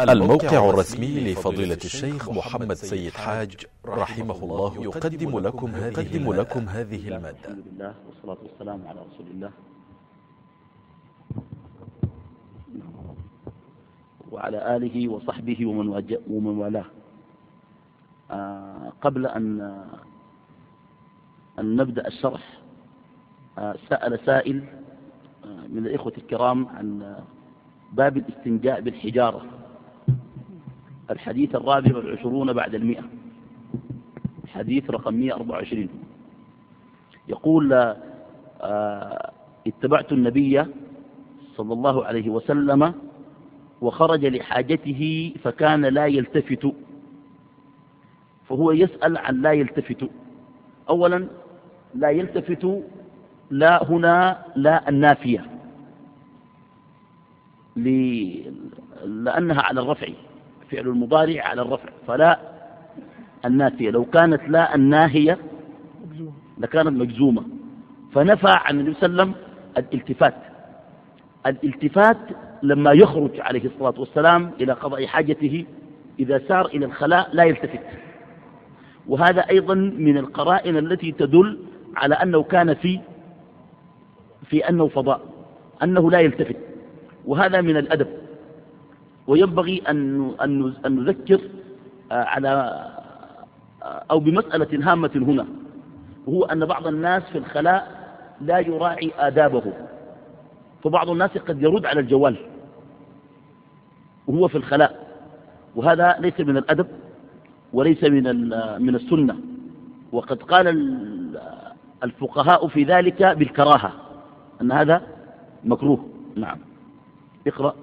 الموقع الرسمي لفضيلة الشيخ محمد سيد حاج رحمه الله يقدم لكم هذه, لكم هذه المادة. الحمد لله. والصلاة والسلام على رسول الله. وعلى آله وصحبه ومن, ومن والاه. آه، قبل أن أن نبدأ الشرح آه، سأل سائل آه، من الإخوة الكرام عن آه، باب الاستنجاء بالحجارة. الحديث الرابع والعشرون بعد المئة. حديث رقم 124 يقول آه، اتبعت النبي صلى الله عليه وسلم وخرج لحاجته فكان لا يلتفت. فهو يسأل عن لا يلتفت. أولا لا يلتفت لا هنا لا النافية. لأنها على الرفع. فعل المضارع على الرفع. فلا النافية. لو كانت لا الناهية لكانت مجزومة. فنفى عن النبي صلى الله عليه وسلم الالتفات. الالتفات لما يخرج عليه الصلاة والسلام إلى قضاء حاجته إذا سار إلى الخلاء لا يلتفت. وهذا أيضا من القرائن التي تدل على أنه كان في في أنه فضاء أنه لا يلتفت. وهذا من الأدب. وينبغي أن نذكر آه، على آه، أو بمسألة هامة هنا وهو أن بعض الناس في الخلاء لا يراعي آدابه فبعض الناس قد يرد على الجوال وهو في الخلاء وهذا ليس من الأدب وليس من من السنة وقد قال ال- الفقهاء في ذلك بالكراهة أن هذا مكروه. نعم. اقرأ.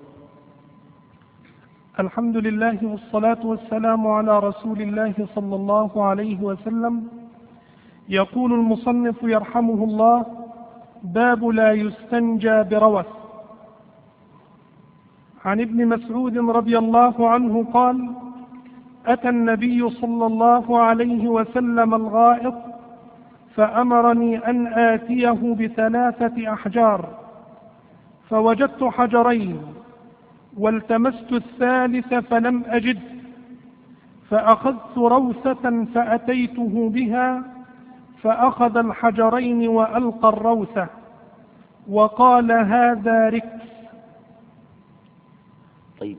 الحمد لله والصلاة والسلام على رسول الله صلى الله عليه وسلم. يقول المصنف يرحمه الله باب لا يستنجى بروث. عن ابن مسعود رضي الله عنه قال أتى النبي صلى الله عليه وسلم الغائط فأمرني أن آتيه بثلاثة أحجار فوجدت حجرين. والتمست الثالث فلم أجد فأخذت روثة فأتيته بها فأخذ الحجرين وألقى الروثة وقال هذا ركس. طيب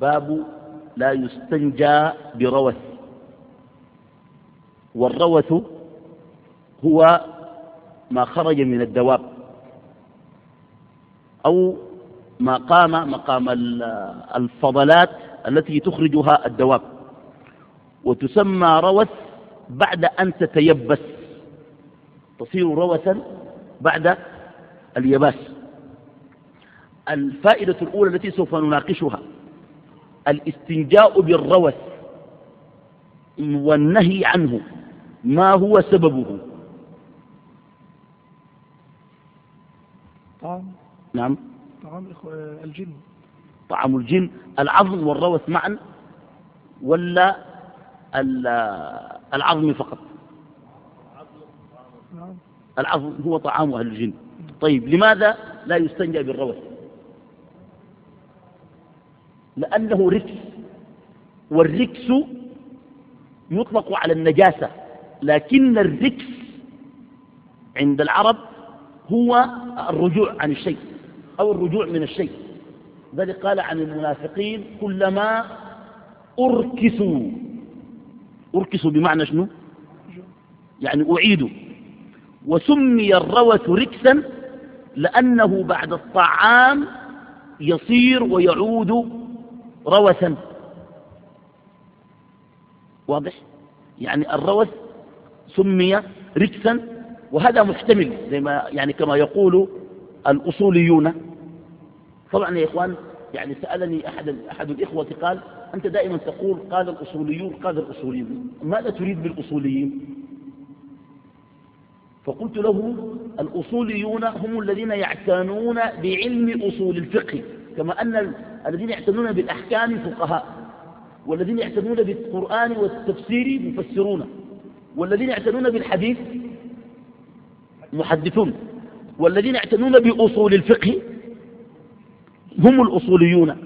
باب لا يستنجى بروث. والروث هو ما خرج من الدواب أو ما قام مقام ال- الفضلات التي تخرجها الدواب. وتسمى روث بعد أن تتيبس. تصير روثا بعد اليباس. الفائدة الأولى التي سوف نناقشها الاستنجاء بالروث والنهي عنه ما هو سببه؟ نعم. طعام الجن. طعام الجن العظم والروث معا ولا ال- العظم فقط؟ نعم. العظم هو طعام أهل الجن. طيب لماذا لا يستنجى بالروث؟ لأنه ركس والركس يطلق على النجاسة لكن الركس عند العرب هو الرجوع عن الشيء. أو الرجوع من الشيء. ذلك قال عن المنافقين كلما أركسوا. أركسوا بمعنى شنو؟ يعني أعيدوا. وسمي الروث ركسا لأنه بعد الطعام يصير ويعود روثا. واضح؟ يعني الروث سمي ركسا وهذا محتمل زي ما يعني كما يقول الأصوليون. طبعا يا إخوان يعني سألني أحد, أحد الإخوة قال أنت دائما تقول قال الأصوليون قال الأصوليون ماذا تريد بالأصوليين؟ فقلت له الأصوليون هم الذين يعتنون بعلم أصول الفقه كما أن ال- الذين يعتنون بالأحكام فقهاء والذين يعتنون بالقرآن والتفسير مفسرون والذين يعتنون بالحديث محدثون والذين يعتنون بأصول الفقه هم الأصوليون.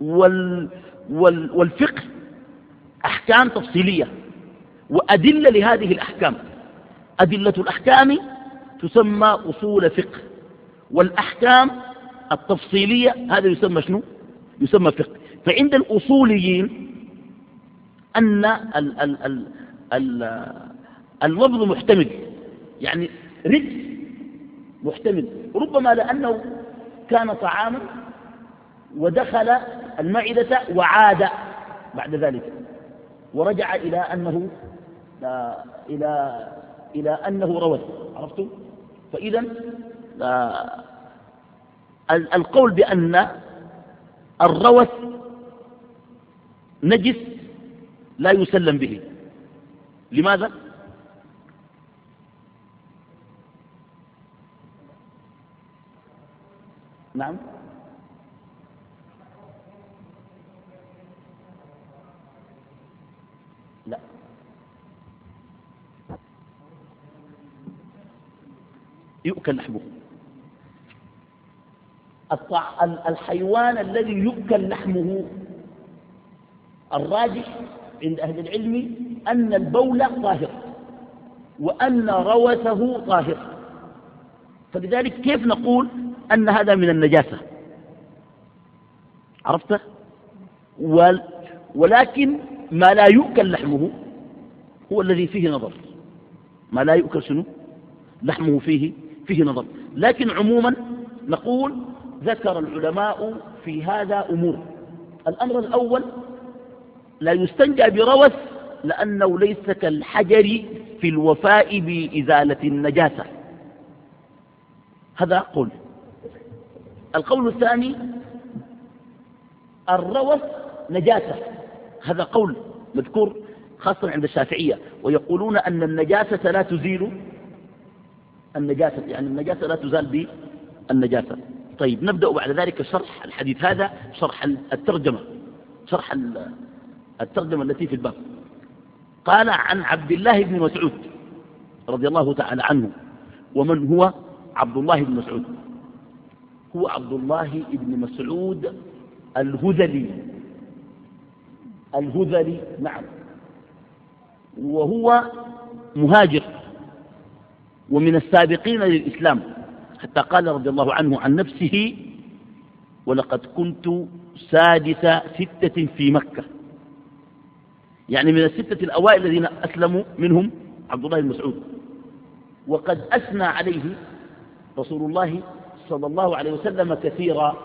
وال وال والفقه أحكام تفصيلية. وأدلة لهذه الأحكام. أدلة الأحكام تسمى أصول فقه. والأحكام التفصيلية هذا يسمى شنو؟ يسمى فقه. فعند الأصوليين أن ال ال ال ال اللفظ محتمل. يعني رجل محتمل. ربما لأنه كان طعاما ودخل المعدة وعاد بعد ذلك. ورجع إلى أنه آه، إلى إلى أنه روث عرفتم؟ فإذا القول بأن الروث نجس لا يسلم به. لماذا؟ نعم. يؤكل لحمه. الحيوان الذي يؤكل لحمه الراجح عند أهل العلم أن البول طاهر وأن روثه طاهر. فلذلك كيف نقول أن هذا من النجاسة؟ عرفت؟ ولكن ما لا يؤكل لحمه هو الذي فيه نظر. ما لا يؤكل شنو؟ لحمه فيه فيه نظر. لكن عموما نقول ذكر العلماء في هذا أمور. الأمر الأول لا يستنجى بروث لأنه ليس كالحجر في الوفاء بإزالة النجاسة. هذا قول. القول الثاني الروث نجاسة. هذا قول مذكور خاصة عند الشافعية. ويقولون أن النجاسة لا تزيل النجاسة يعني النجاسة لا تزال بالنجاسة. طيب نبدأ بعد ذلك شرح الحديث هذا شرح الترجمة شرح الترجمة التي في الباب. قال عن عبد الله بن مسعود رضي الله تعالى عنه ومن هو؟ عبد الله بن مسعود. هو عبد الله بن مسعود الهذلي. الهذلي نعم. وهو مهاجر. ومن السابقين للإسلام. حتى قال رضي الله عنه عن نفسه ولقد كنت سادس ستة في مكة. يعني من الستة الأوائل الذين أسلموا منهم عبد الله بن مسعود. وقد أثنى عليه رسول الله صلى الله عليه وسلم كثيرا.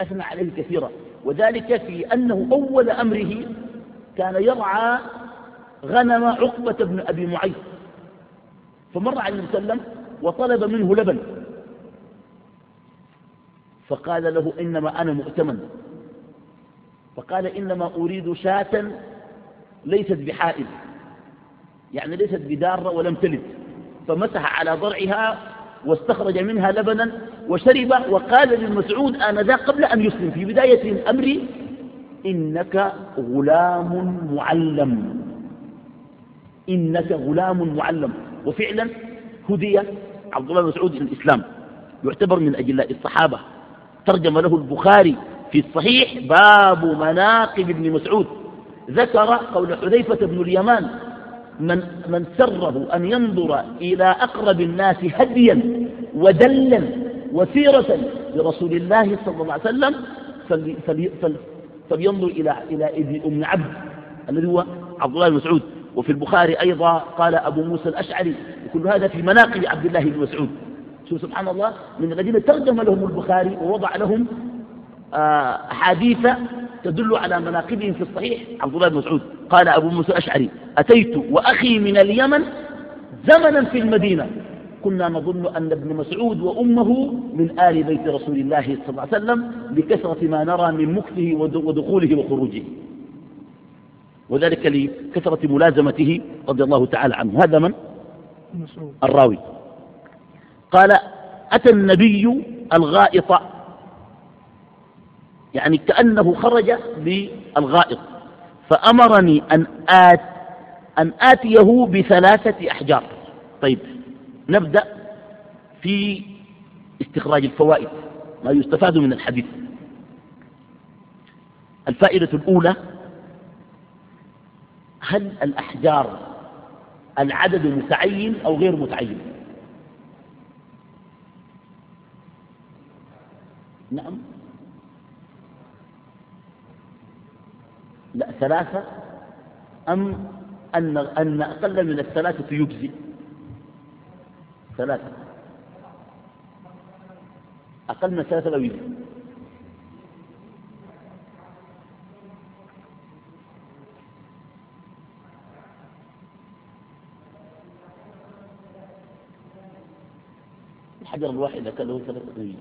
أثنى عليه كثيرا. وذلك في أنه أول أمره كان يرعى غنم عقبة بن أبي معيط. فمر عليه وسلم وطلب منه لبن. فقال له إنما أنا مؤتمن. فقال إنما أريد شاة ليست بحائل. يعني ليست بدارة ولم تلد. فمسح على ضرعها واستخرج منها لبنا وشرب وقال للمسعود آنذا قبل أن يسلم في بداية الأمر إنك غلام معلم. إنك غلام معلم. وفعلا هدي عبد الله بن مسعود إلى الإسلام يعتبر من أجلاء الصحابة. ترجم له البخاري في الصحيح باب مناقب ابن مسعود. ذكر قول حذيفة بن اليمان من, من سره أن ينظر إلى أقرب الناس هديا ودلا وسيرة لرسول الله صلى الله عليه وسلم فلينظر إلى إلى ابن أم عبد الذي هو عبد الله بن مسعود. وفي البخاري أيضا قال أبو موسى الأشعري وكل هذا في مناقب عبد الله بن مسعود. شوف سبحان الله من الذين ترجم لهم البخاري ووضع لهم آه، أحاديث تدل على مناقبهم في الصحيح عبد الله بن مسعود. قال أبو موسى الأشعري أتيت وأخي من اليمن زمنا في المدينة. كنا نظن أن ابن مسعود وأمه من آل بيت رسول الله صلى الله عليه وسلم لكثرة ما نرى من مكثه ودخوله وخروجه. وذلك لكثرة ملازمته رضي الله تعالى عنه. هذا من؟ الراوي. قال أتى النبي الغائط. يعني كأنه خرج بالغائط فأمرني أن, آت أن آتيه بثلاثة أحجار. طيب نبدأ في استخراج الفوائد ما يستفاد من الحديث. الفائدة الأولى هل الأحجار العدد متعين أو غير متعين؟ نعم. لا ثلاثة. أم أن, أن أقل من الثلاثة يجزي؟ ثلاثة. أقل من الثلاثة لا يجزي. الحجر الواحد كان له ثلاثة يجزي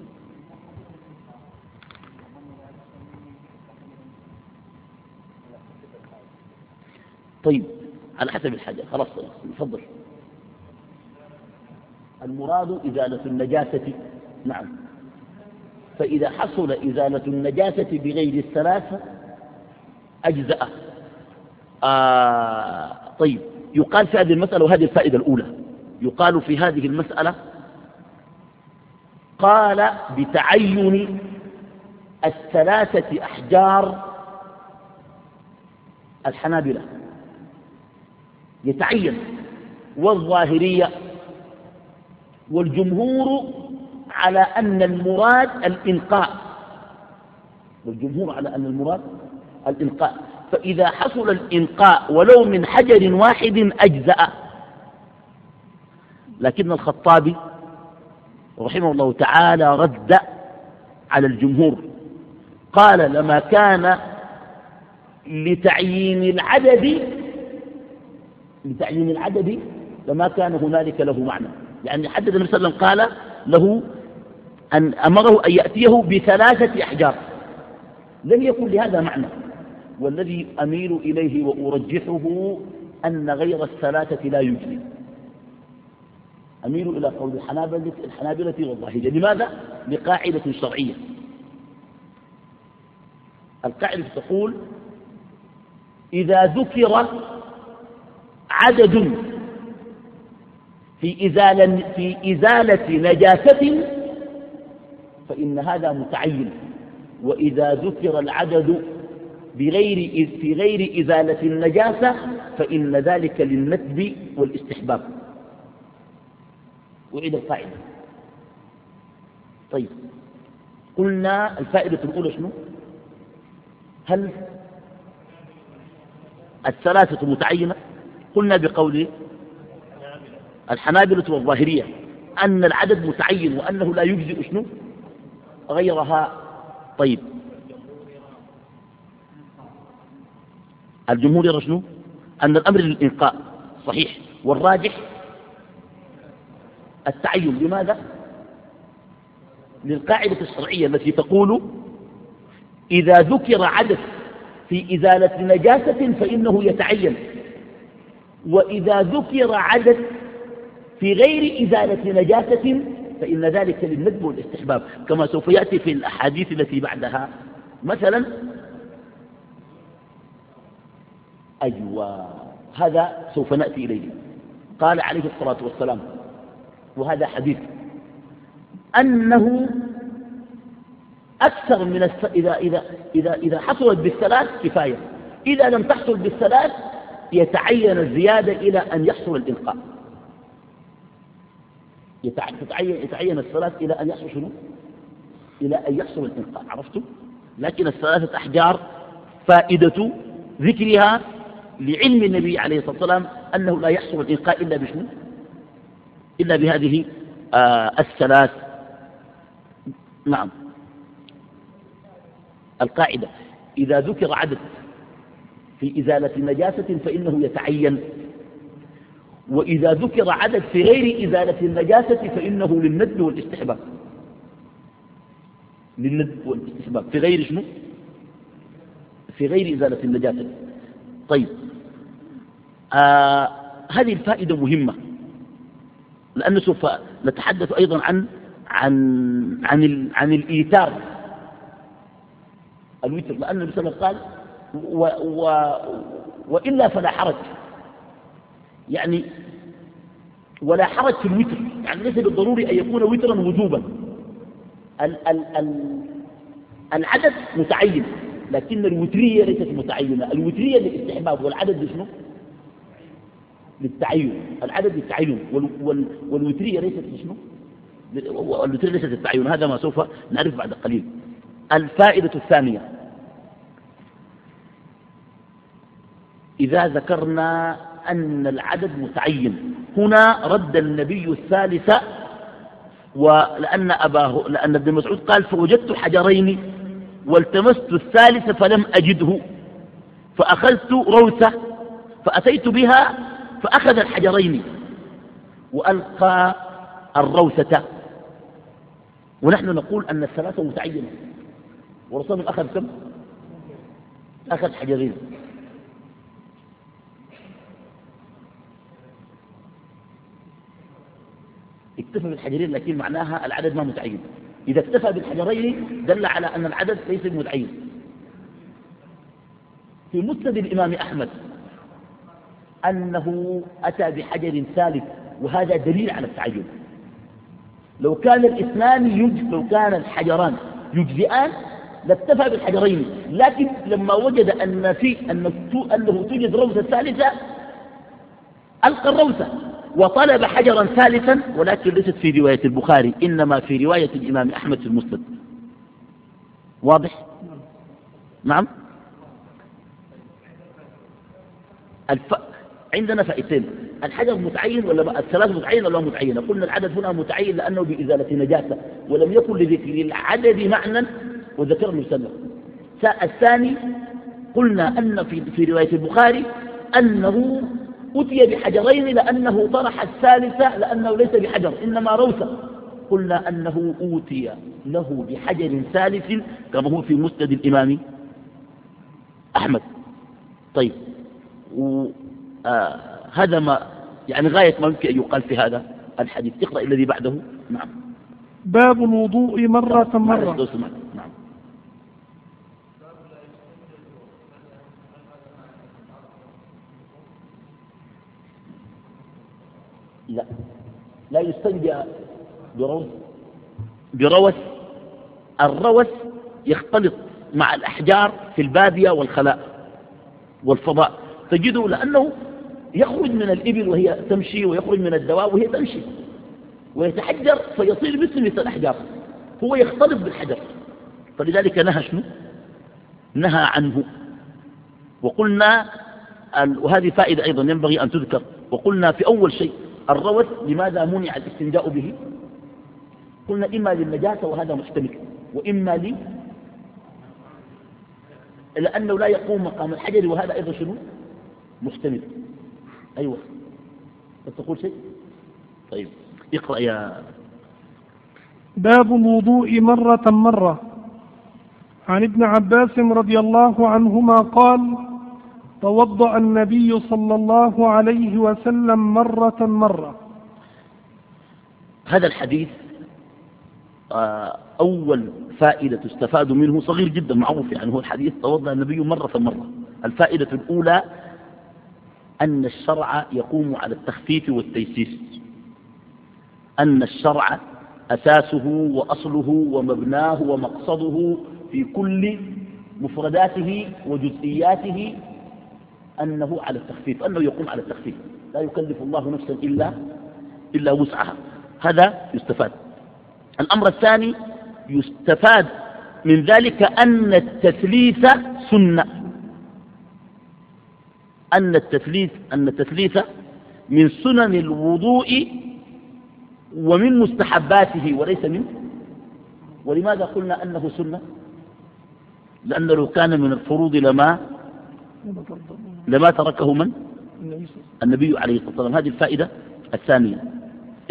طيب على حسب الحاجة. خلاص تفضل. المراد إزالة النجاسة. نعم. فإذا حصل إزالة النجاسة بغير الثلاثة أجزأ. آه طيب. يقال في هذه المسألة وهذه الفائدة الأولى يقال في هذه المسألة قال بتعين الثلاثة أحجار الحنابلة. يتعين والظاهرية والجمهور على أن المراد الإنقاء والجمهور على أن المراد الإنقاء فإذا حصل الإنقاء ولو من حجر واحد أجزأ. لكن الخطابي رحمه الله تعالى رد على الجمهور. قال لما كان لتعيين العدد لتعيين العدد لما كان هنالك له معنى. يعني حدد النبي صلى الله عليه وسلم قال له أن أمره أن يأتيه بثلاثة أحجار. لم يكن لهذا معنى. والذي أميل إليه وأرجحه أن غير الثلاثة لا يجري أميل إلى قول الحنابلة, الحنابلة والظاهرية لماذا؟ لقاعدة شرعية. القاعدة تقول إذا ذكر عدد في إزالة, في إزالة نجاسة فإن هذا متعين. وإذا ذكر العدد بغير في غير إزالة النجاسة فإن ذلك للندب والاستحباب. أعيد القاعدة طيب. قلنا الفائدة الأولى شنو؟ هل الثلاثة متعينة؟ قلنا بقول الحنابلة والظاهرية أن العدد متعين وأنه لا يجزئ شنو؟ غيرها. طيب. الجمهور يرى شنو؟ أن الأمر للإنقاء صحيح والراجح التعين. لماذا؟ للقاعدة الشرعية التي تقول إذا ذكر عدد في إزالة نجاسة فإنه يتعين. وإذا ذكر عدد في غير إزالة نجاسة فإن ذلك للندب والاستحباب. كما سوف يأتي في الأحاديث التي بعدها. مثلا أيوة هذا سوف نأتي إليه. قال عليه الصلاة والسلام وهذا حديث. أنه أكثر من الس... إذا, إذا, إذا, إذا حصلت بالثلاث كفاية. إذا لم تحصل بالثلاث يتعين الزيادة إلى أن يحصل الإلقاء. يتعين, يتعين الصلاة إلى أن يحصل شنو؟ إلى أن يحصل الإلقاء. عرفتم؟ لكن الثلاثة أحجار فائدة ذكرها لعلم النبي عليه الصلاة والسلام أنه لا يحصل الإلقاء إلا بشنو؟ إلا بهذه آه الثلاث. نعم. القاعدة إذا ذكر عدد في إزالة نجاسة فإنه يتعين. وإذا ذكر عدد في غير إزالة النجاسة فإنه للند والاستحباب. للند والاستحباب. في غير شنو؟ في غير إزالة النجاسة. طيب. آه هذه الفائدة مهمة. لأنه سوف نتحدث أيضا عن عن عن, عن الإيثار. الوتر لأن النبي قال و و وإلا فلا حرج. يعني ولا حرج في الوتر. يعني ليس بالضروري أن يكون وترا وجوبا. ال ال ال العدد متعين لكن الوترية ليست متعينة. الوترية للاستحباب والعدد شنو؟ للتعين. العدد للتعين. وال وال والوترية ليست شنو؟ الوترية ليست للتعين هذا ما سوف نعرف بعد قليل. الفائدة الثانية. إذا ذكرنا أن العدد متعين. هنا رد النبي الثالث ولأن أباه لأن ابن مسعود قال فوجدت حجرين والتمست الثالث فلم أجده. فأخذت روثة فأتيت بها فأخذ الحجرين وألقى الروثة. ونحن نقول أن الثلاثة متعينة. ورسول أخذ كم؟ أخذ حجرين. اكتفى بالحجرين لكن معناها العدد ما متعين. إذا اكتفى بالحجرين دل على أن العدد ليس متعين في مسند الإمام أحمد أنه أتى بحجر ثالث وهذا دليل على التعين لو كان الإثنان يجزئ لو كان الحجران يجزئان لاكتفى بالحجرين لكن لما وجد أن في أنه توجد روثة ثالثة ألقى الروثة وطلب حجرا ثالثا ولكن ليست في رواية البخاري إنما في رواية الإمام أحمد في المسند. واضح؟ نعم. الف... عندنا فائتين الحجر متعين ولا الثلاث متعين ولا متعين قلنا العدد هنا متعين لأنه بإزالة نجاسة ولم يكن لذكر العدد معنى وذكر المسلم الثاني قلنا أن في, في رواية البخاري أنه أتي بحجرين لأنه طرح الثالثة لأنه ليس بحجر إنما روثة. قلنا أنه أوتي له بحجر ثالث كما هو في مسند الإمام أحمد. طيب. آه هذا ما يعني غاية ما يمكن أن يقال في هذا الحديث. اقرأ الذي بعده. نعم. باب الوضوء مرة مرة. نعم. لا. لا يستنجى بروث بروث الروث يختلط مع الأحجار في البادية والخلاء والفضاء. تجده لأنه يخرج من الإبل وهي تمشي ويخرج من الدواب وهي تمشي. ويتحجر فيصير مثل مثل الأحجار. هو يختلط بالحجر. فلذلك نهى شنو؟ نهى عنه. وقلنا وهذه فائدة أيضا ينبغي أن تذكر. وقلنا في أول شيء الروث لماذا منع الاستنجاء به؟ قلنا إما للنجاسة وهذا محتمل وإما لي لأنه لا يقوم مقام الحجر وهذا أيضا شنو؟ محتمل. أيوة. تقول شيء؟ طيب اقرأ يا باب الوضوء مرة مرة. عن ابن عباس رضي الله عنهما قال توضأ النبي صلى الله عليه وسلم مرة مرة. هذا الحديث آه، أول فائدة تستفاد منه صغير جدا معروف يعني هو الحديث توضأ النبي مرة مرة. الفائدة الأولى أن الشرع يقوم على التخفيف والتيسير. أن الشرع أساسه وأصله ومبناه ومقصده في كل مفرداته وجزئياته أنه على التخفيف أنه يقوم على التخفيف. لا يكلف الله نفسا إلا إلا وسعها. هذا يستفاد. الأمر الثاني يستفاد من ذلك أن التثليث سنة. أن التثليث أن التثليث من سنن الوضوء ومن مستحباته وليس من ولماذا قلنا أنه سنة؟ لأنه لو كان من الفروض لما لما تركه من؟ النبي عليه الصلاة والسلام. هذه الفائدة الثانية.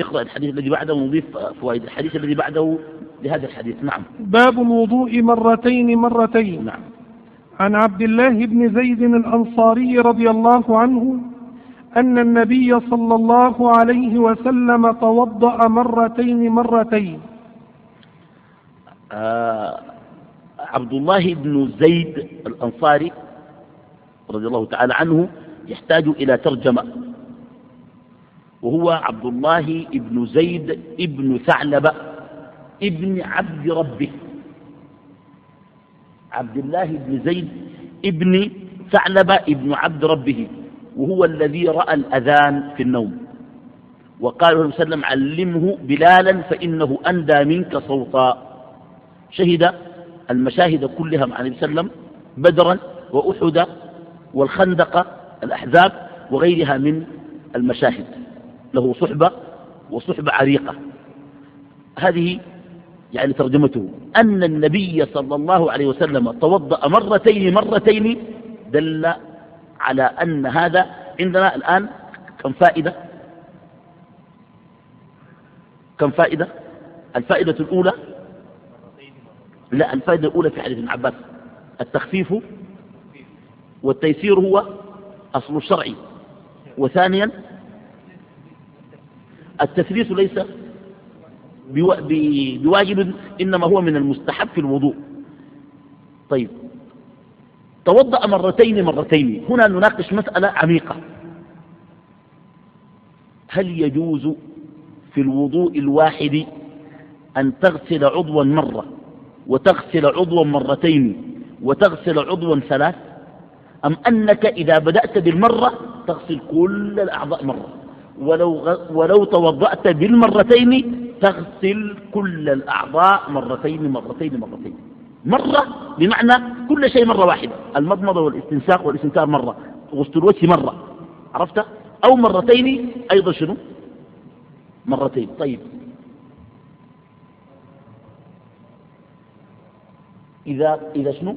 اقرأ الحديث الذي بعده ونضيف فوائد الحديث الذي بعده لهذا الحديث. نعم. باب الوضوء مرتين مرتين. نعم. عن عبد الله بن زيد الأنصاري رضي الله عنه أن النبي صلى الله عليه وسلم توضأ مرتين مرتين. آه عبد الله بن زيد الأنصاري رضي الله تعالى عنه يحتاج إلى ترجمة وهو عبد الله بن زيد بن ثعلبة ابن عبد ربه. عبد الله بن زيد ابن ثعلبة ابن عبد ربه وهو الذي رأى الأذان في النوم. وقال له وسلم علمه بلالا فإنه أندى منك صوتا. شهد المشاهد كلها مع النبي صلى الله عليه وسلم بدرا وأحد والخندق الأحزاب وغيرها من المشاهد. له صحبة وصحبة عريقة. هذه يعني ترجمته أن النبي صلى الله عليه وسلم توضأ مرتين مرتين دل على أن هذا عندنا الآن كم فائدة؟ كم فائدة؟ الفائدة الأولى؟ لا الفائدة الأولى في حديث ابن عباس. التخفيف والتيسير هو أصل الشرعي وثانيا التثليث ليس بواجب إنما هو من المستحب في الوضوء. طيب. توضأ مرتين مرتين. هنا نناقش مسألة عميقة. هل يجوز في الوضوء الواحد أن تغسل عضوا مرة وتغسل عضوا مرتين وتغسل عضوا ثلاث؟ أم أنك إذا بدأت بالمرة تغسل كل الأعضاء مرة؟ ولو, ولو توضأت بالمرتين تغسل كل الأعضاء مرتين مرتين مرتين. مرة بمعنى كل شيء مرة واحدة. المضمضة والاستنساق والاستنثار مرة. غسل الوجه مرة. عرفت؟ أو مرتين أيضا شنو؟ مرتين. طيب. إذا, إذا شنو؟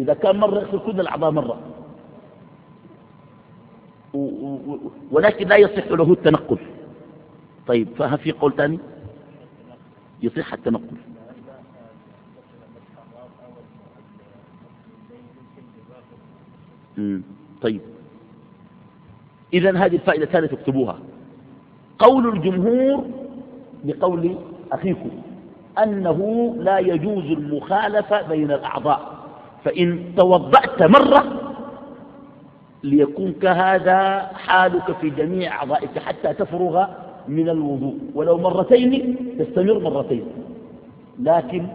إذا كان مرة يغسل كل الأعضاء مرة. ولكن لا يصح له التنقل. طيب فهل في قول ثاني يصح التنقل طيب. إذا هذه الفائدة الثالثة اكتبوها. قول الجمهور بقول أخيكم أنه لا يجوز المخالفة بين الأعضاء فإن توضأت مرة ليكون كهذا حالك في جميع أعضائك حتى تفرغ من الوضوء. ولو مرتين تستمر مرتين. لكن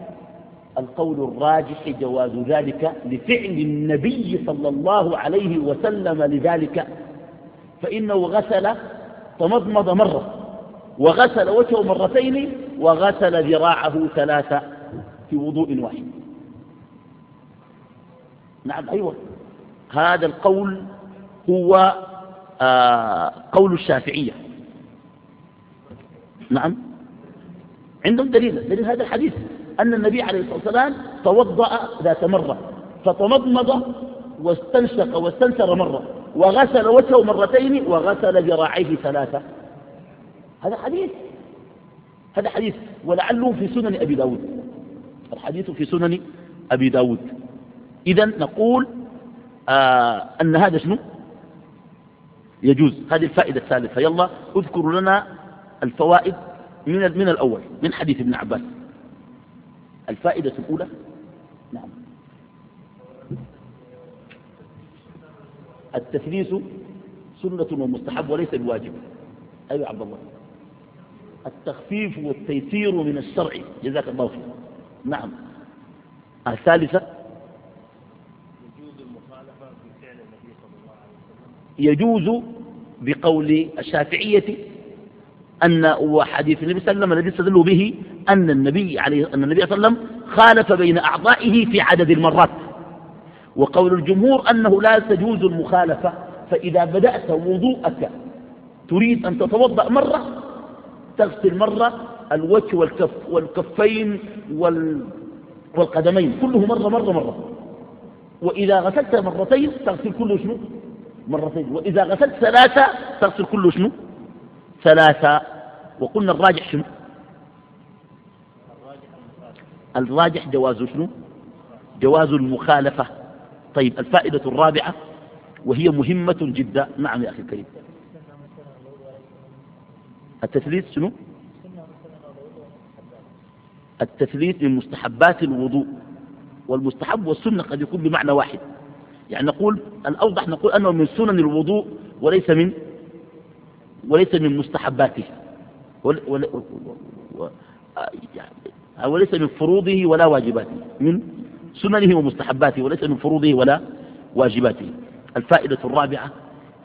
القول الراجح جواز ذلك لفعل النبي صلى الله عليه وسلم لذلك. فإنه غسل تمضمض مرة. وغسل وجهه مرتين وغسل ذراعه ثلاثة في وضوء واحد. نعم أيوة. هذا القول هو آه قول الشافعية. نعم. عندهم دليل دليل هذا الحديث أن النبي عليه الصلاة والسلام توضأ ذات مرة فتمضمض واستنشق واستنثر مرة وغسل وجهه مرتين وغسل ذراعيه ثلاثة. هذا حديث. هذا حديث. ولعله في سنن أبي داود. الحديث في سنن أبي داود. إذا نقول آه أن هذا شنو؟ يجوز. هذه الفائدة الثالثة. يلا اذكروا لنا الفوائد من من الأول من حديث ابن عباس. الفائدة الأولى؟ نعم. التثليث سنة ومستحب وليس بواجب. أيوة عبد الله. التخفيف والتيسير من الشرع. جزاك الله خير نعم. الثالثة؟ يجوز بقول الشافعية أن وحديث النبي صلى الله عليه وسلم الذي استدلوا به أن النبي عليه أن النبي صلى الله عليه وسلم خالف بين أعضائه في عدد المرات. وقول الجمهور أنه لا تجوز المخالفة فإذا بدأت وضوءك تريد أن تتوضأ مرة تغسل مرة الوجه والكف والكفين وال والقدمين كله مرة مرة مرة. وإذا غسلت مرتين تغسل كله شنو؟ مرتين. وإذا غسلت ثلاثة تغسل كله شنو؟ ثلاثة وقلنا الراجح شنو؟ الراجح جواز شنو؟ جواز المخالفة. طيب الفائدة الرابعة وهي مهمة جدا. نعم يا أخي الكريم. التثليث شنو؟ التثليث من مستحبات الوضوء والمستحب والسنة قد يكون بمعنى واحد. يعني نقول الأوضح نقول أنه من سنن الوضوء وليس من وليس من مستحباته. يعني أو ليس من فروضه ولا واجباته. من سننه ومستحباته. وليس من فروضه ولا واجباته. الفائدة الرابعة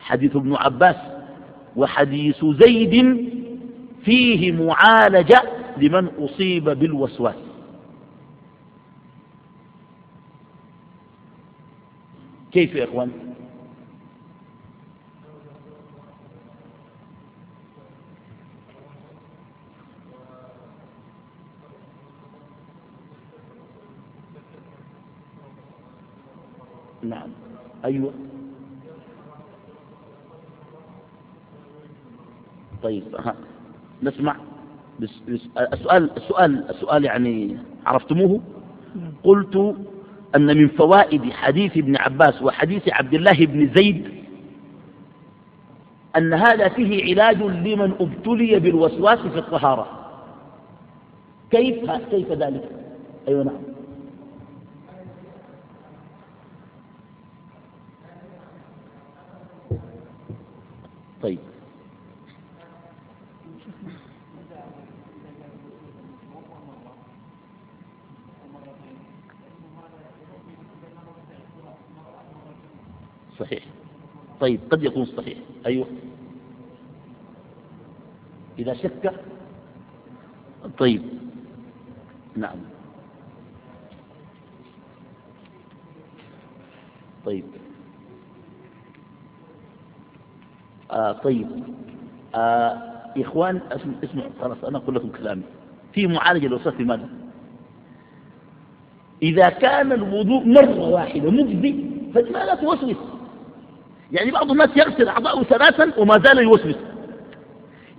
حديث ابن عباس وحديث زيد فيه معالجة لمن أصيب بالوسواس. كيف يا إخوان؟ نعم. أيوة. طيب ها. نسمع. بس بس السؤال السؤال السؤال يعني عرفتموه؟ قلت أن من فوائد حديث ابن عباس وحديث عبد الله بن زيد أن هذا فيه علاج لمن ابتلي بالوسواس في الطهارة. كيف كيف ذلك؟ أيوة نعم. طيب. صحيح. طيب قد يكون صحيح. أيوه. إذا شك. طيب. نعم. طيب آه طيب آه إخوان اسمعوا خلاص أنا أقول لكم كلامي في معالجة الوسواس لماذا؟ إذا كان الوضوء مرة واحدة مجزي فلماذا توسوس؟ يعني بعض الناس يغسل أعضاءه ثلاثا وما زال يوسوس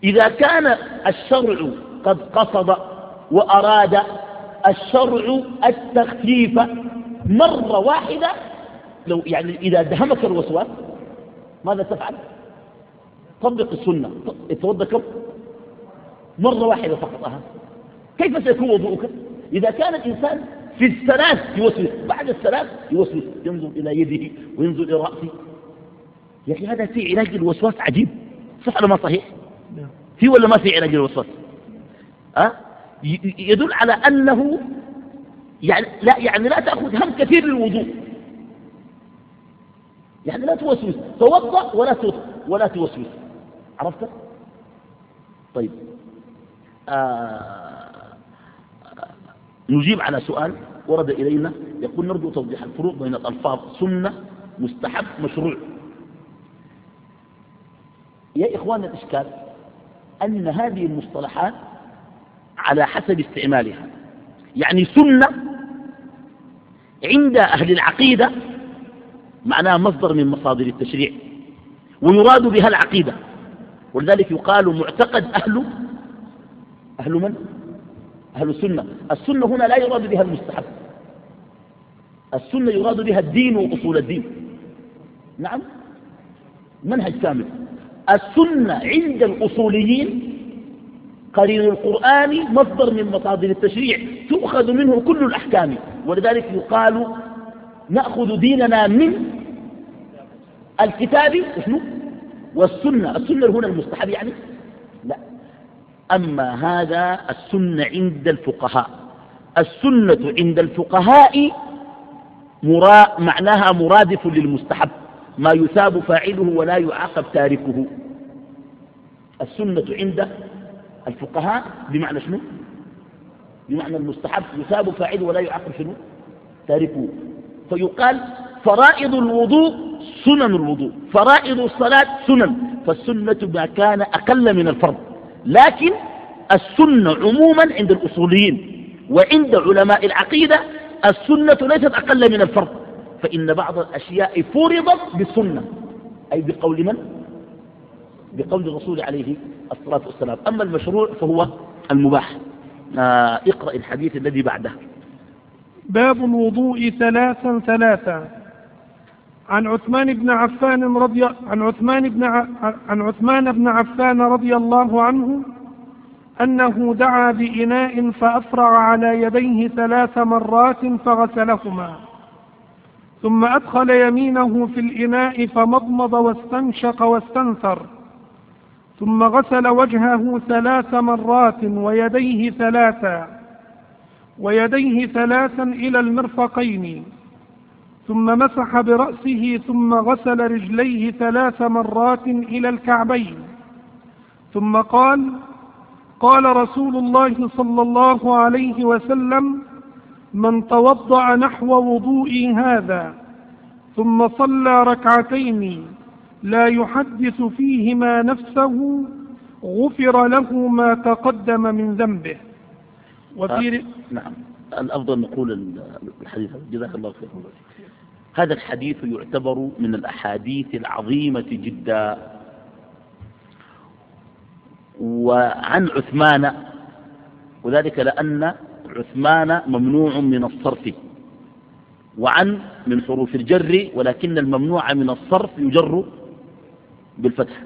إذا كان الشرع قد قصد وأراد الشرع التخفيف مرة واحدة لو يعني إذا دهمك الوسواس ماذا تفعل؟ طبق السنة. اتوضى كم؟ مرة واحدة فقط أها. كيف سيكون وضوءك؟ إذا كان الإنسان في الثلاث يوسوس بعد الثلاث يوسوس ينظر إلى يده وينظر إلى رأسه. يا أخي هذا في علاج للوسواس عجيب. صح ولا ما صحيح؟ نعم. في ولا ما في علاج للوسواس أه؟ يدل على أنه يعني لا يعني لا تأخذ هم كثير للوضوء. يعني لا توسوس. توضأ ولا ولا توسوس. عرفت طيب. آه نجيب على سؤال ورد إلينا يقول نرجو توضيح الفروق بين الألفاظ. سنة مستحب مشروع. يا إخوان الإشكال أن هذه المصطلحات على حسب استعمالها. يعني سنة عند أهل العقيدة معناها مصدر من مصادر التشريع ويراد بها العقيدة. ولذلك يقال معتقد أهل أهل من؟ أهل السنة. السنة هنا لا يراد بها المستحب. السنة يراد بها الدين وأصول الدين. نعم؟ منهج كامل. السنة عند الأصوليين قرين القرآن مصدر من مصادر التشريع. تؤخذ منه كل الأحكام. ولذلك يقال نأخذ ديننا من الكتاب. والسنة السنة هنا المستحب يعني؟ لا. أما هذا السنة عند الفقهاء. السنة عند الفقهاء مرا معناها مرادف للمستحب. ما يثاب فاعله ولا يعاقب تاركه. السنة عند الفقهاء بمعنى شنو؟ بمعنى المستحب يثاب فاعله ولا يعاقب شنو؟ تاركه. فيقال فرائض الوضوء سنن الوضوء فرائض الصلاة سنن فالسنة ما كان أقل من الفرض. لكن السنة عموما عند الأصوليين وعند علماء العقيدة السنة ليست أقل من الفرض. فإن بعض الأشياء فرضت بالسنة. أي بقول من؟ بقول الرسول عليه الصلاة والسلام. أما المشروع فهو المباح. آه اقرأ الحديث الذي بعده. باب الوضوء ثلاثا ثلاثا. عن عثمان بن عفان رضي عن عثمان بن ع... عن عثمان بن عفان رضي الله عنه أنه دعا بإناء فأفرغ على يديه ثلاث مرات فغسلهما. ثم أدخل يمينه في الإناء فمضمض واستنشق واستنثر. ثم غسل وجهه ثلاث مرات ويديه ثلاثا ويديه ثلاثا إلى المرفقين. ثم مسح برأسه ثم غسل رجليه ثلاث مرات إلى الكعبين. ثم قال قال رسول الله صلى الله عليه وسلم من توضأ نحو وضوئي هذا ثم صلى ركعتين لا يحدث فيهما نفسه غفر له ما تقدم من ذنبه. وفي آه نعم. الأفضل نقول الحديث جزاك الله خير هذا الحديث يعتبر من الأحاديث العظيمة جدا. وعن عثمان وذلك لأن عثمان ممنوع من الصرف وعن من حروف الجر ولكن الممنوع من الصرف يجر بالفتح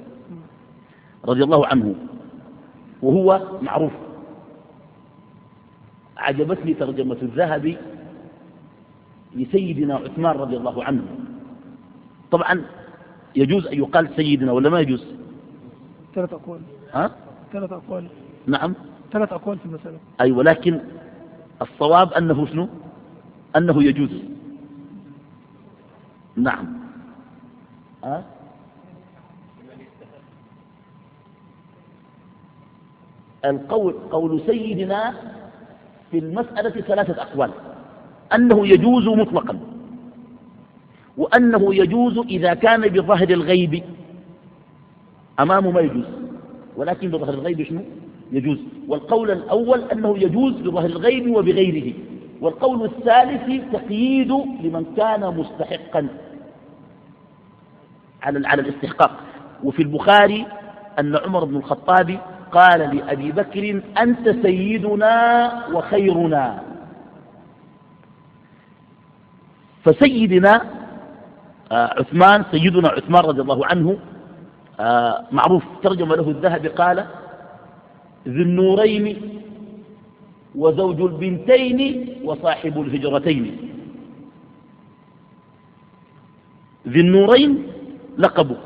رضي الله عنه وهو معروف. عجبتني ترجمة الذهبي لسيدنا عثمان رضي الله عنه. طبعا يجوز أن يقال سيدنا ولا ما يجوز؟ ثلاث أقوال. ها؟ ثلاث أقوال. نعم. ثلاث أقوال في المسألة. أي ولكن الصواب أنه شنو؟ أنه يجوز. نعم. ها؟ القول قول سيدنا في المسألة ثلاثة أقوال. أنه يجوز مطلقا وأنه يجوز إذا كان بظهر الغيب. أمامه ما يجوز ولكن بظهر الغيب شنو؟ يجوز. والقول الأول أنه يجوز بظهر الغيب وبغيره. والقول الثالث تقييد لمن كان مستحقا على على الاستحقاق. وفي البخاري أن عمر بن الخطاب قال لأبي بكر أنت سيدنا وخيرنا. فسيدنا آه، عثمان سيدنا عثمان رضي الله عنه آه، معروف ترجم له الذهب قال ذي النورين وزوج البنتين وصاحب الهجرتين. ذي النورين لقبه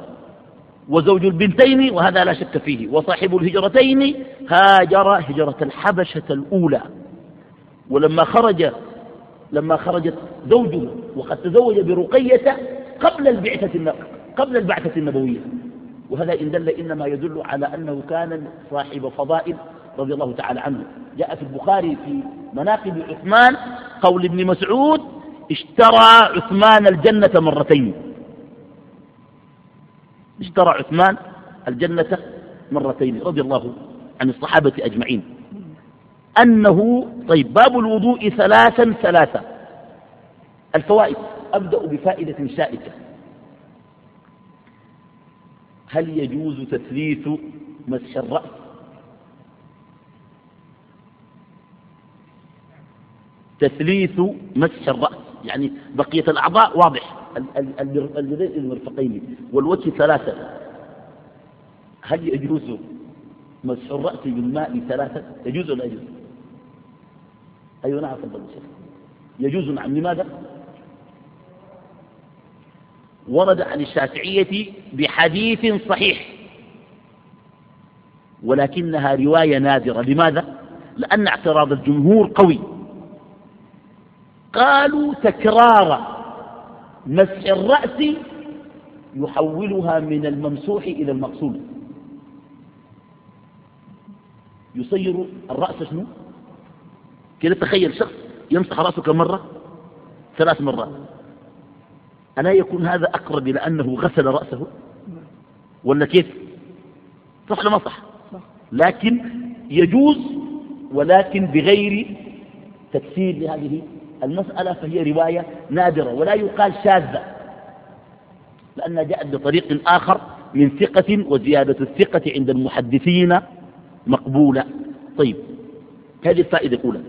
وزوج البنتين وهذا لا شك فيه وصاحب الهجرتين هاجر هجرة الحبشة الأولى ولما خرج لما خرجت زوجه وقد تزوج برقية قبل البعثة قبل البعثة النبوية. وهذا إن دل إنما يدل على أنه كان صاحب فضائل رضي الله تعالى عنه. جاء في البخاري في مناقب عثمان قول ابن مسعود اشترى عثمان الجنة مرتين. اشترى عثمان الجنة مرتين رضي الله عن الصحابة أجمعين. أنه طيب باب الوضوء ثلاثا ثلاثا الفوائد أبدأ بفائدة شائكة. هل يجوز تثليث مسح الرأس؟ تثليث مسح الرأس يعني بقية الأعضاء واضح. اليدين المرفقين. والوجه ثلاثة. هل يجوز مسح الرأس بالماء ثلاثة؟ يجوز ولا يجوز؟ أيوة نعم تفضل شيخ. يجوز نعم. لماذا؟ ورد عن الشافعية بحديث صحيح. ولكنها رواية نادرة. لماذا؟ لأن اعتراض الجمهور قوي. قالوا تكرار مسح الرأس يحولها من الممسوح إلى المقصود. يصير الرأس شنو؟ كده تخيل شخص يمسح رأسه كم مرة؟ ثلاث مرات. ألا يكون هذا أقرب إلى أنه غسل رأسه؟ ولا كيف؟ صح ولا ما صح. لكن يجوز ولكن بغير تفسير لهذه المسألة فهي رواية نادرة ولا يقال شاذة لأنها جاءت بطريق آخر من ثقة وزيادة الثقة عند المحدثين مقبولة. طيب هذه الفائدة الأولى.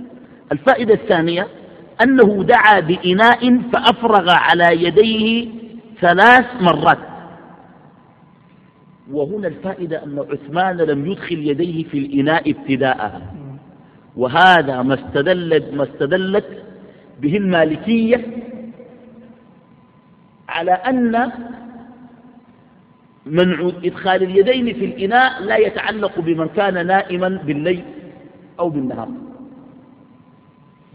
الفائدة الثانية أنه دعا بإناء فأفرغ على يديه ثلاث مرات. وهنا الفائدة أن عثمان لم يدخل يديه في الإناء ابتداء وهذا ما استدلت, ما استدلت به المالكية على أن منع إدخال اليدين في الإناء لا يتعلق بمن كان نائما بالليل أو بالنهار.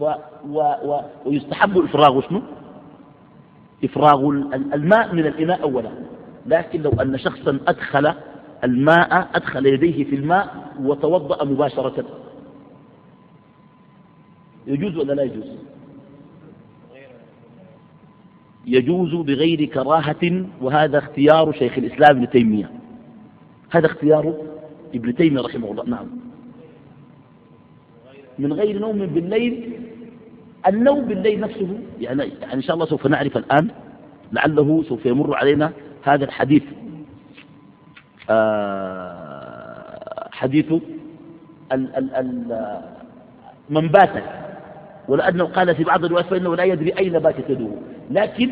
و و و ويستحب إفراغ شنو؟ إفراغ الماء من الإناء أولا. لكن لو أن شخصا أدخل الماء أدخل يديه في الماء وتوضأ مباشرة. يجوز ولا لا يجوز؟ يجوز بغير كراهة وهذا اختيار شيخ الإسلام ابن تيمية. هذا اختيار ابن تيمية رحمه الله. نعم. من غير نوم بالليل النوم بالليل نفسه يعني, إن شاء الله سوف نعرف الآن لعله سوف يمر علينا هذا الحديث. آه حديث ال ال ال من بات ولأنه قال في بعض الروايات فإنه لا يدري أين باتت يده. لكن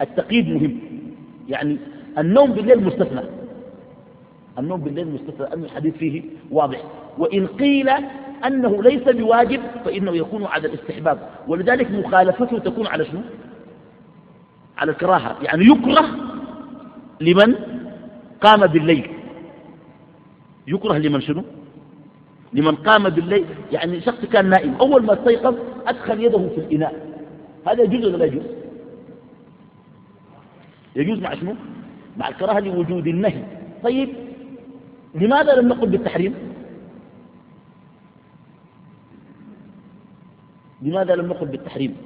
التقييد مهم. يعني النوم بالليل مستثنى. النوم بالليل مستثنى أن الحديث فيه واضح. وإن قيل أنه ليس بواجب فإنه يكون على الاستحباب. ولذلك مخالفته تكون على شنو؟ على الكراهة. يعني يكره لمن قام بالليل. يكره لمن شنو؟ لمن قام بالليل. يعني شخص كان نائم. أول ما استيقظ أدخل يده في الإناء. هذا يجوز ولا لا يجوز؟ يجوز مع شنو؟ مع الكراهة لوجود النهي. طيب لماذا لم نقل بالتحريم؟ لماذا لم نقل بالتحريم؟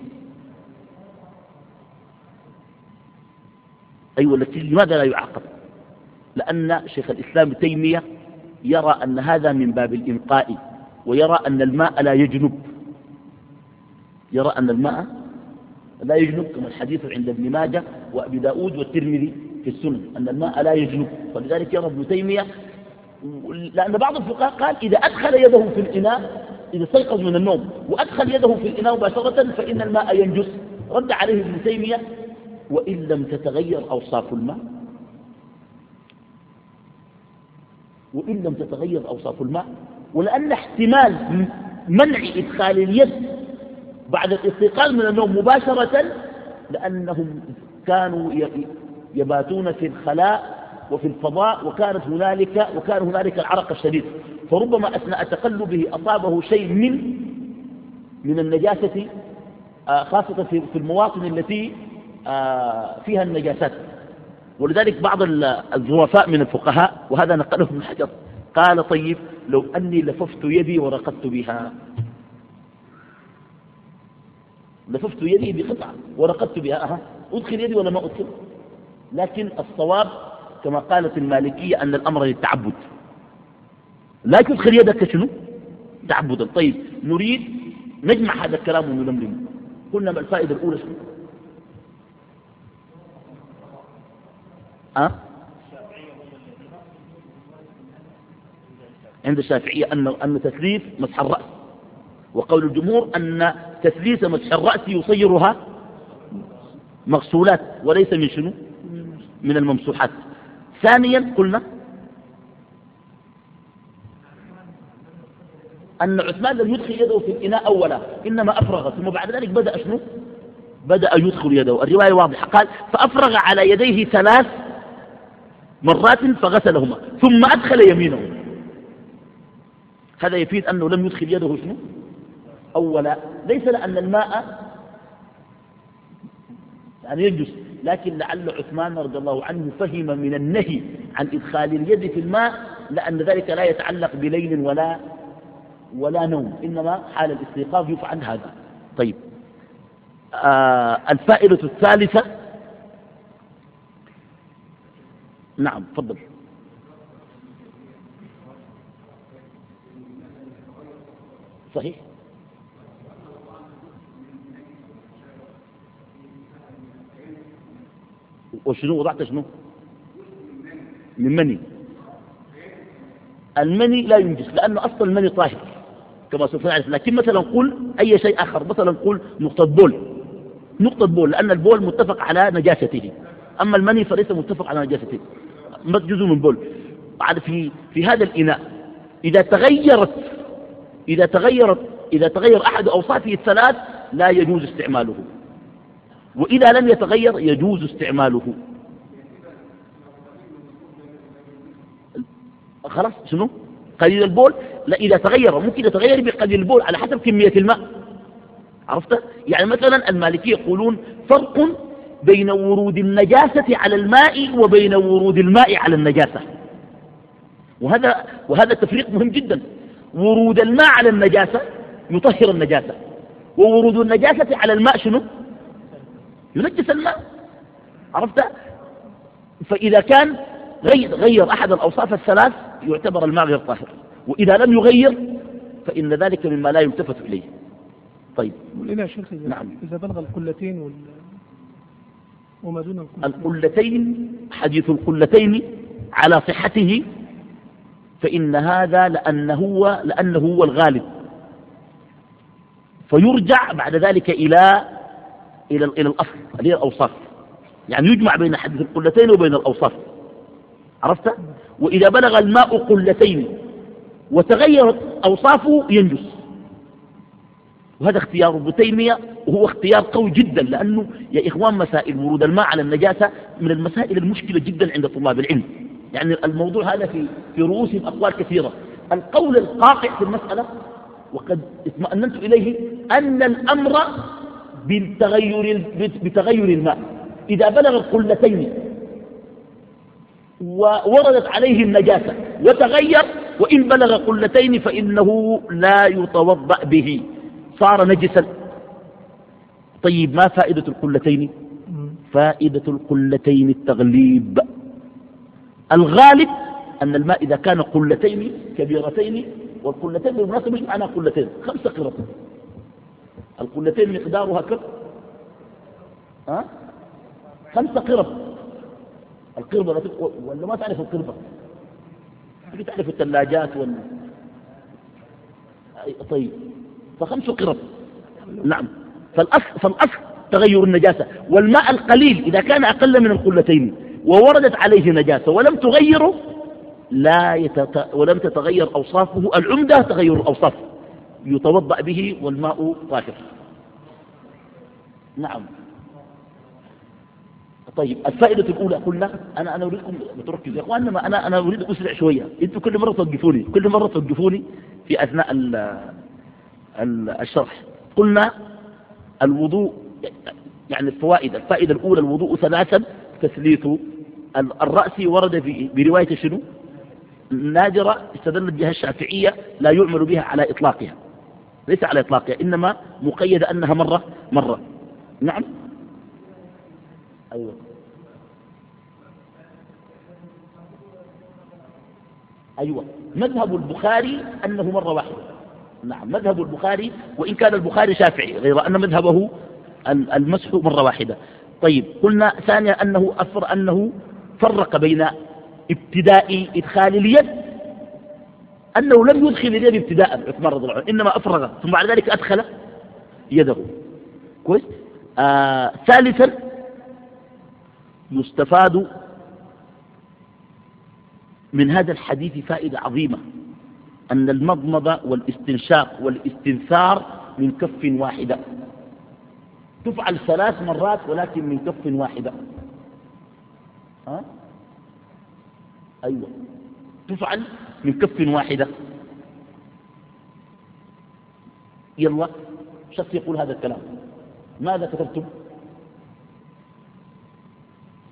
أيوة لماذا لا يعاقب؟ لأن شيخ الإسلام تيمية يرى أن هذا من باب الإنقاء ويرى أن الماء لا يجنب. يرى أن الماء لا يجنب كما الحديث عند ابن ماجه وأبي داود والترمذي في السنن أن الماء لا يجنب. فلذلك يرى ابن تيمية لأن بعض الفقهاء قال إذا أدخل يده في الإناء إذا استيقظ من النوم وأدخل يده في الإناء مباشرة فإن الماء ينجس. رد عليه ابن تيمية وإن لم تتغير أوصاف الماء. وإن لم تتغير أوصاف الماء. ولأن احتمال منع إدخال اليد بعد الاستيقاظ من النوم مباشرة لأنهم كانوا يباتون في الخلاء وفي الفضاء وكانت هنالك وكان هنالك العرق الشديد. فربما أثناء تقلبه أصابه شيء من من النجاسة آه، خاصة في المواطن التي آه، فيها النجاسات. ولذلك بعض الظرفاء من الفقهاء وهذا نقله ابن حجر قال طيب لو أني لففت يدي ورقدت بها. لففت يدي بقطعة ورقدت بها أها أدخل يدي ولا ما أدخل؟ لكن الصواب كما قالت المالكية أن الأمر للتعبد. لا تدخل يدك شنو؟ تعبدا. طيب نريد نجمع هذا الكلام ونلملمه. قلنا ما الفائدة الأولى شنو؟ أه؟ عند الشافعية أن أن تثليث مسح الرأس. وقول الجمهور أن تثليث مسح الرأس يصيرها مغسولات وليس من شنو؟ من الممسوحات. ثانيا قلنا أن عثمان لم يدخل يده في الإناء أولا إنما أفرغ. ثم بعد ذلك بدأ شنو؟ بدأ يدخل يده. الرواية واضحة. قال فأفرغ على يديه ثلاث مرات فغسلهما ثم أدخل يمينه. هذا يفيد أنه لم يدخل يده شنو؟ أولا. ليس لأن الماء يعني ينجس. لكن لعل عثمان رضي الله عنه فهم من النهي عن إدخال اليد في الماء لأن ذلك لا يتعلق بليل ولا ولا نوم إنما حال الاستيقاظ يفعل هذا. طيب. آه الفائدة الثالثة. نعم تفضل. صحيح؟ وشنو وضعت شنو؟ من مني. المني لا ينجس لأنه أصل المني طاهر كما سوف نعرف. لكن مثلا قل أي شيء آخر مثلا قل نقطة بول. نقطة بول لأن البول متفق على نجاسته. أما المني فليس متفق على نجاسته. جزء من بول. في في هذا الإناء إذا تغيرت إذا تغيرت إذا تغير أحد أوصافه الثلاث لا يجوز استعماله. وإذا لم يتغير يجوز استعماله. خلاص شنو؟ قليل البول؟ لا إذا تغير ممكن يتغير بقليل البول على حسب كمية الماء. عرفت؟ يعني مثلا المالكية يقولون فرق بين ورود النجاسة على الماء وبين ورود الماء على النجاسة. وهذا وهذا تفريق مهم جدا. ورود الماء على النجاسة يطهر النجاسة. وورود النجاسة على الماء شنو؟ ينجس الماء. عرفت؟ فإذا كان غير, غير أحد الأوصاف الثلاث يعتبر الماء غير طاهر. وإذا لم يغير فإن ذلك مما لا يلتفت إليه. طيب. إلى شيخ نعم. إذا بلغ القلتين وال... وما دون القلتين. القلتين حديث القلتين على صحته فإن هذا لأنه هو, لأنه هو الغالب. فيرجع بعد ذلك إلى إلى إلى الأصل هذه الأوصاف. يعني يجمع بين حديث القلتين وبين الأوصاف. عرفت؟ وإذا بلغ الماء قلتين وتغيرت أوصافه ينجس. وهذا اختيار ابن تيمية وهو اختيار قوي جدا لأنه يا إخوان مسائل ورود الماء على النجاسة من المسائل المشكلة جدا عند طلاب العلم. يعني الموضوع هذا في في رؤوسهم أقوال كثيرة. القول القاطع في المسألة وقد اطمأننت إليه أن الأمر بتغير بتغير الماء. إذا بلغ القلتين ووردت عليه النجاسة وتغير وإن بلغ قلتين فإنه لا يتوضأ به. صار نجسا. طيب ما فائدة القلتين؟ فائدة القلتين التغليب. الغالب أن الماء إذا كان قلتين كبيرتين والقلتين بالمناسبة مش معناها قلتين خمسة قرب القلتين مقدارها كم؟ ها؟ خمسة قرب. القربة ولا ما تعرف القربة تعرف الثلاجات وال طيب. فخمس قرب. نعم. فالأصل, فالأصل تغير النجاسة. والماء القليل إذا كان أقل من القلتين ووردت عليه نجاسة ولم تغيره لا يتت... ولم تتغير أوصافه. العمدة تغير الأوصاف يتوضأ به والماء طاهر. نعم. طيب الفائدة الأولى قلنا أنا أنا أريدكم تركزوا يا أخواننا أنا أنا أريد أسرع شوية. أنتم كل مرة توقفوني كل مرة توقفوني في أثناء الشرح. قلنا الوضوء يعني الفوائد الفائدة الأولى الوضوء ثلاثا تثليث الرأس ورد في برواية شنو؟ نادرة استدلت بها الشافعية لا يعمل بها على إطلاقها. ليس على إطلاقها إنما مقيدة أنها مرة مرة. نعم؟ أيوة. أيوة. مذهب البخاري أنه مرة واحدة. نعم مذهب البخاري وإن كان البخاري شافعي غير أن مذهبه المسح مرة واحدة. طيب قلنا ثانيا أنه أفر أنه فرق بين ابتداء إدخال اليد أنه لم يدخل اليد ابتداء عثمان رضي الله عنه إنما أفرغ ثم بعد ذلك أدخل يده. كويس؟ آه ثالثا يستفاد من هذا الحديث فائدة عظيمة أن المضمضة والاستنشاق والاستنثار من كف واحدة تفعل ثلاث مرات ولكن من كف واحدة ها؟ أيوة. تفعل من كف واحدة. يلا شخص يقول هذا الكلام. ماذا كتبتم؟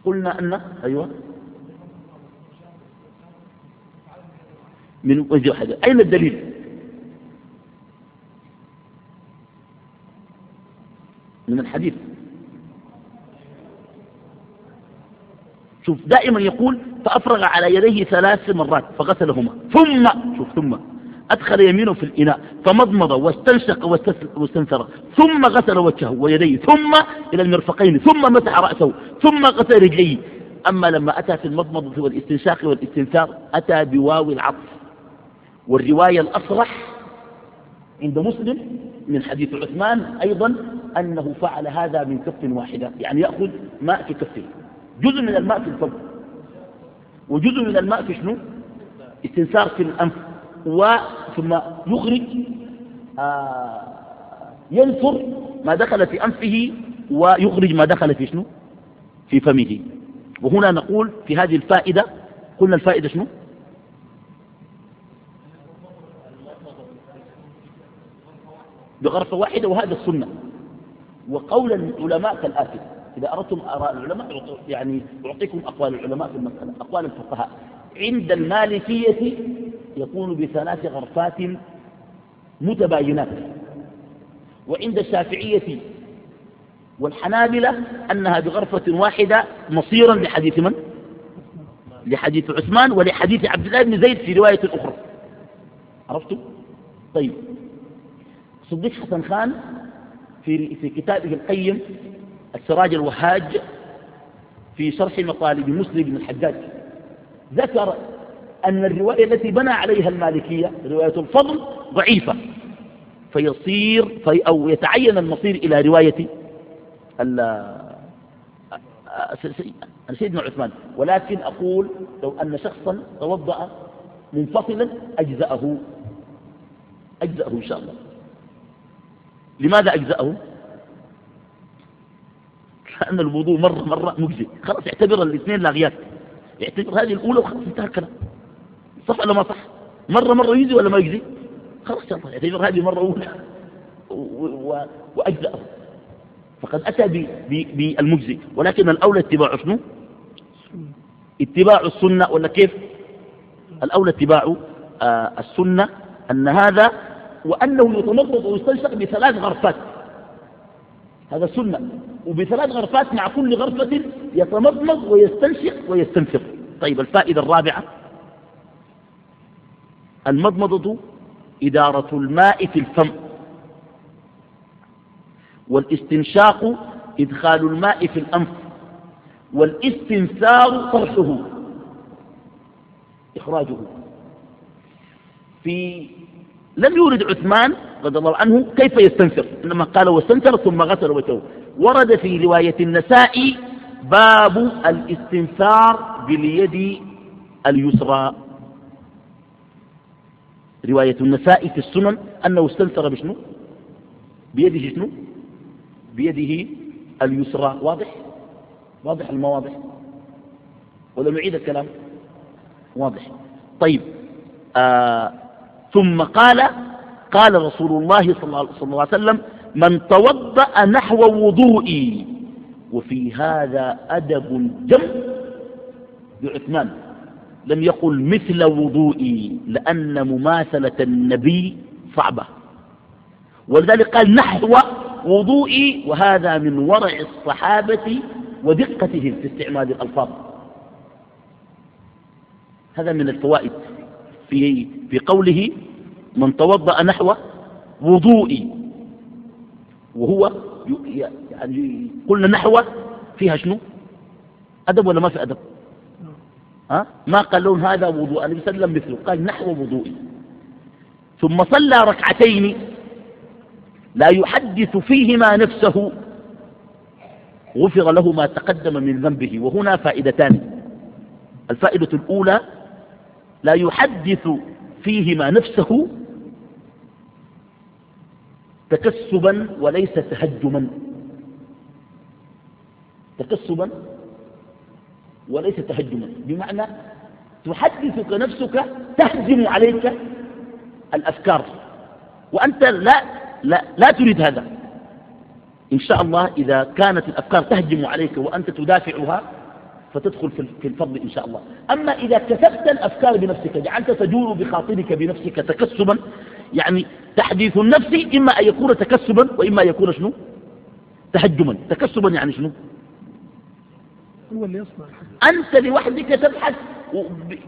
قلنا أن أيوة. من وجه واحدة أين الدليل؟ من الحديث. شوف دائما يقول فأفرغ على يديه ثلاث مرات فغسلهما. ثم شوف ثم أدخل يمينه في الإناء فمضمض واستنشق واستنثر. ثم غسل وجهه ويديه. ثم إلى المرفقين. ثم مسح رأسه. ثم غسل رجليه. أما لما أتى في المضمضة والاستنشاق والاستنثار أتى بواو العطف. والرواية الأصرح عند مسلم من حديث عثمان أيضا أنه فعل هذا من كف واحدة. يعني يأخذ ماء في كفه. جزء من الماء في الفم وجزء من الماء في شنو؟ استنسار في الأنف. ثم يخرج آه ينثر ما دخل في أنفه ويخرج ما دخل في شنو؟ في فمه. وهنا نقول في هذه الفائدة قلنا الفائدة شنو؟ بغرفة واحدة وهذا السنة. وقول العلماء كالآتي. إذا أردتم آراء العلماء يعني أعطيكم أقوال العلماء في المسألة أقوال الفقهاء عند المالكية يكون بثلاث غرفات متباينات وعند الشافعية والحنابلة أنها بغرفة واحدة مصيرا لحديث من؟ لحديث عثمان ولحديث عبد الله بن زيد في رواية أخرى عرفتم؟ طيب صديق حسن خان في في كتابه القيم السراج الوهاج في شرح مطالب مسلم بن الحجاج. ذكر أن الرواية التي بنى عليها المالكية رواية الفضل ضعيفة فيصير في أو يتعين المصير إلى رواية سيدنا عثمان. ولكن أقول لو أن شخصا توضأ منفصلا أجزأه أجزأه إن شاء الله. لماذا أجزأه؟ لأن الوضوء مرة مرة مجزي خلاص اعتبر الاثنين لاغيات اعتبر هذه الأولى وخلاص انتهى الكلام. صح ولا ما صح؟ مرة مرة يجزي ولا ما يجزي خلاص الله اعتبر هذه مرة أولى. وأجزأه. فقد أتى بالمجزي ولكن الأولى اتباع شنو؟ اتباع السنة ولا كيف؟ الأولى اتباع آه السنة أن هذا وأنه يتمضض ويستنشق بثلاث غرفات. هذا سنة. وبثلاث غرفات مع كل غرفة يتمضمض ويستنشق ويستنفق طيب الفائدة الرابعة. المضمضة إدارة الماء في الفم. والاستنشاق إدخال الماء في الأنف. والاستنثار طرحه. إخراجه. في لم يورد عثمان رضي الله عنه كيف يستنثر؟ إنما قال واستنثر ثم غسل وجهه. ورد في رواية النساء باب الاستنثار باليد اليسرى. رواية النساء في السنن أنه استنثر بشنو؟ بيده شنو؟ بيده اليسرى. واضح؟ واضح المواضح؟ ولا نعيد الكلام؟ واضح. طيب آه ثم قال قال رسول الله صلى الله عليه وسلم من توضأ نحو وضوئي. وفي هذا أدب جم بعثمان لم يقل مثل وضوئي لأن مماثلة النبي صعبة. ولذلك قال نحو وضوئي وهذا من ورع الصحابة ودقتهم في استعمال الألفاظ. هذا من الفوائد في, في قوله من توضأ نحو وضوئي. وهو يعني قلنا نحو فيها شنو؟ أدب ولا ما في أدب؟ ها؟ ما قال لهم هذا وضوء. النبي صلى الله عليه وسلم مثله. قال نحو وضوئي. ثم صلى ركعتين لا يحدث فيهما نفسه. غفر له ما تقدم من ذنبه. وهنا فائدتان. الفائدة الأولى لا يحدث فيهما نفسه تكسبا وليس تهجما. تكسبا وليس تهجما. بمعنى تحدثك نفسك تهجم عليك الأفكار. وأنت لا, لا, لا تريد هذا. إن شاء الله إذا كانت الأفكار تهجم عليك وأنت تدافعها فتدخل في الفضل إن شاء الله. أما إذا كسبت الأفكار بنفسك جعلت تجول بخاطرك بنفسك تكسبا يعني تحديث النفس إما أن يكون تكسبا وإما أن يكون شنو؟ تهجما. تكسبا يعني شنو؟ هو اللي يصنع. أنت لوحدك تبحث.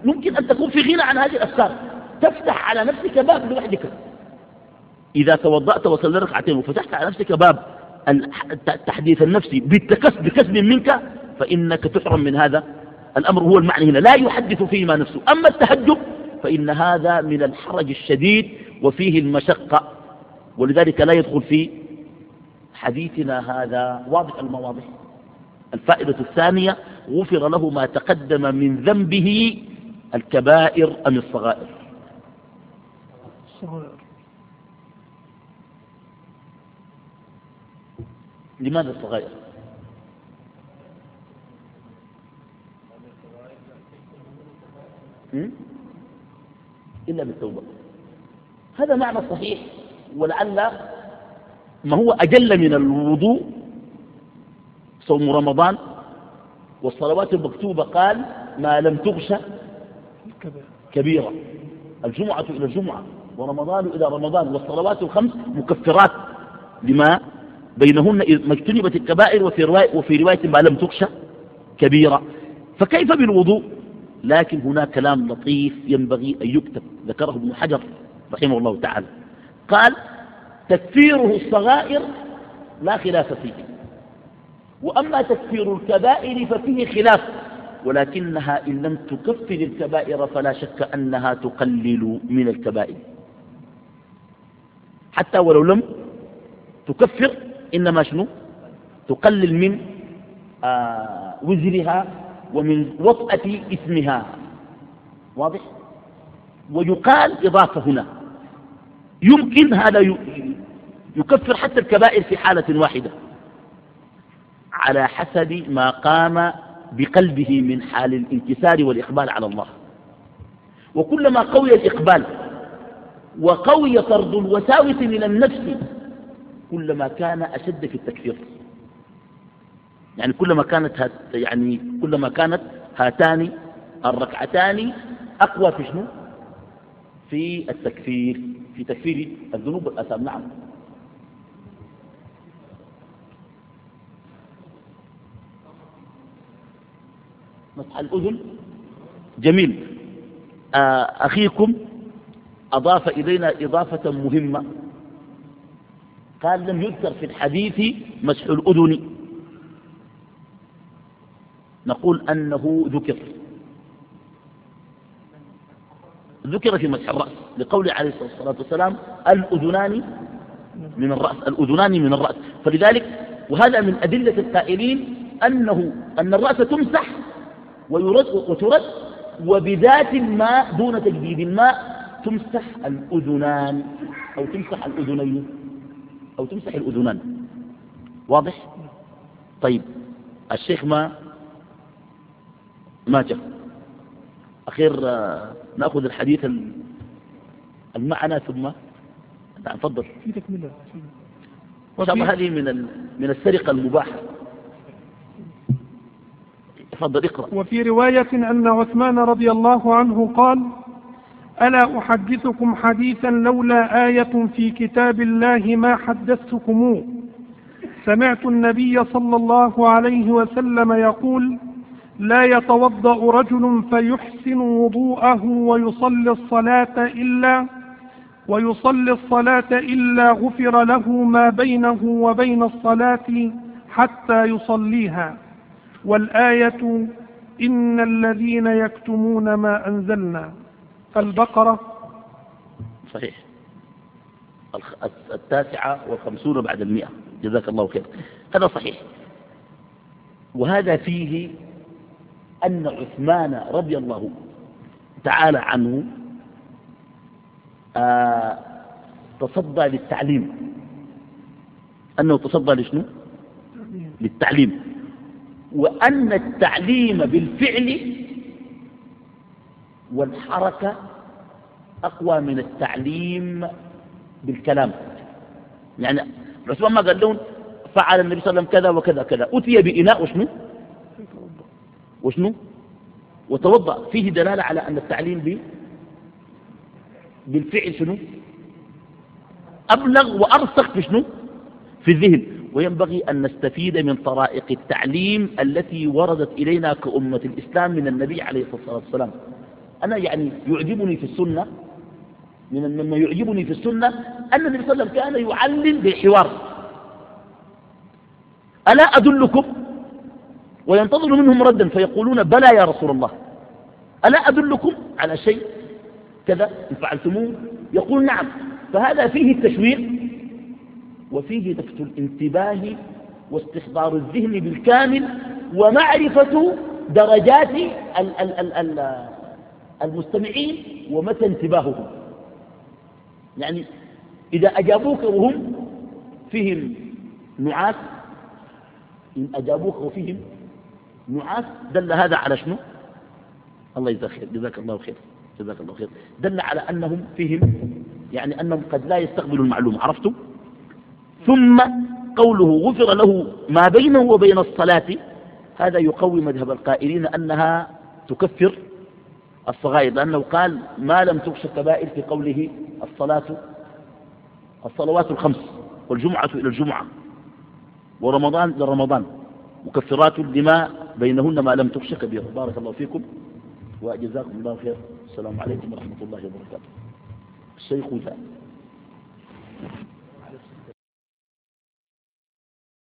ممكن أن تكون في غنى عن هذه الأفكار. تفتح على نفسك باب لوحدك. إذا توضأت وصلي ركعتين وفتحت على نفسك باب التحديث النفسي بالتكسب بكسب منك فإنك تحرم من هذا. الأمر هو المعنى هنا. لا يحدث فيما نفسه أما التهجب فإن هذا من الحرج الشديد وفيه المشقة. ولذلك لا يدخل في حديثنا هذا. واضح المواضح الفائدة الثانية غفر له ما تقدم من ذنبه الكبائر أم الصغائر. لماذا الصغائر؟ إلا بالتوبة. هذا معنى صحيح ولعل ما هو أجل من الوضوء صوم رمضان والصلوات المكتوبة قال ما لم تغش كبيرة. الجمعة إلى الجمعة ورمضان إلى رمضان والصلوات الخمس مكفرات لما بينهن ما اجتنبت الكبائر وفي رواية, وفي رواية ما لم تغش كبيرة. فكيف بالوضوء؟ لكن هناك كلام لطيف ينبغي أن يكتب ذكره ابن حجر. رحمه الله تعالى. قال تكفيره الصغائر لا خلاف فيه. وأما تكفير الكبائر ففيه خلاف ولكنها إن لم تكفر الكبائر فلا شك أنها تقلل من الكبائر. حتى ولو لم تكفر إنما شنو؟ تقلل من آه وزرها ومن وطأة اسمها. واضح؟ ويقال إضافة هنا. يمكن هذا يكفر حتى الكبائر في حالة واحدة. على حسب ما قام بقلبه من حال الانكسار والإقبال على الله. وكلما قوي الإقبال وقوي طرد الوساوس من النفس كلما كان أشد في التكفير. يعني كلما كانت هات يعني كلما كانت هاتان الركعتان أقوى في شنو؟ في التكفير. في تكفير الذنوب والآثام نعم. مسح الأذن. جميل. آه، أخيكم أضاف إلينا إضافة مهمة. قال لم يذكر في الحديث مسح الأذن. نقول أنه ذكر. ذكر في مسح الرأس. لقول عليه الصلاة والسلام الأذنان من الرأس الأذنان من الرأس. فلذلك وهذا من أدلة القائلين أنه أن الرأس تمسح ويرد وترد وبذات الماء دون تجديد الماء تمسح الأذنان أو تمسح الأذنين أو تمسح الأذنان. واضح؟ طيب الشيخ ما ما جاء؟ أخير آه، نأخذ الحديث المعنى ثم نعم تفضل. في تكملة إن شاء الله هذه من من السرقة المباحة. تفضل اقرأ. وفي رواية أن عثمان رضي الله عنه قال ألا أحدثكم حديثا لولا آية في كتاب الله ما حدثتكموه؟ سمعت النبي صلى الله عليه وسلم يقول لا يتوضأ رجل فيحسن وضوءه ويصلي الصلاة إلا ويصلي الصلاة إلا غفر له ما بينه وبين الصلاة حتى يصليها. والآية إن الذين يكتمون ما أنزلنا البقرة صحيح. التاسعة والخمسون بعد المئة. جزاك الله خير. هذا صحيح. وهذا فيه أن عثمان رضي الله تعالى عنه آه تصدى للتعليم. أنه تصدى لشنو؟ للتعليم. وأن التعليم بالفعل والحركة أقوى من التعليم بالكلام. يعني عثمان ما قال لهم فعل النبي صلى الله عليه وسلم كذا وكذا كذا. أتي بإناء وشنو؟ وشنو؟ وتوضأ. فيه دلالة على أن التعليم بالفعل شنو؟ أبلغ وأرسخ في شنو؟ في الذهن. وينبغي أن نستفيد من طرائق التعليم التي وردت إلينا كأمة الإسلام من النبي عليه الصلاة والسلام. أنا يعني يعجبني في السنة من مما يعجبني في السنة أن النبي صلى الله عليه وسلم كان يعلم بحوار ألا أدلكم؟ وينتظر منهم ردا فيقولون بلى يا رسول الله. ألا أدلكم على شيء؟ كذا إن فعلتموه يقول نعم. فهذا فيه التشويق وفيه لفت الانتباه واستحضار الذهن بالكامل ومعرفة درجات المستمعين ومتى انتباههم. يعني إذا أجابوك وهم فيهم نعاس إن أجابوك وفيهم نعاس دل هذا على شنو؟ الله يجزاك خير جزاك الله خير. جزاك الله خير. دل على أنهم فيهم يعني أنهم قد لا يستقبلوا المعلومة عرفتم ثم قوله غفر له ما بينه وبين الصلاة هذا يقوي مذهب القائلين أنها تكفر الصغائر لأنه قال ما لم تغش الكبائر في قوله الصلاة الصلوات الخمس والجمعة إلى الجمعة ورمضان إلى رمضان مكفرات لما بينهن ما لم تغش كبيرة. بارك الله فيكم وجزاكم الله خير. السلام عليكم ورحمة الله وبركاته. الشيخ ذا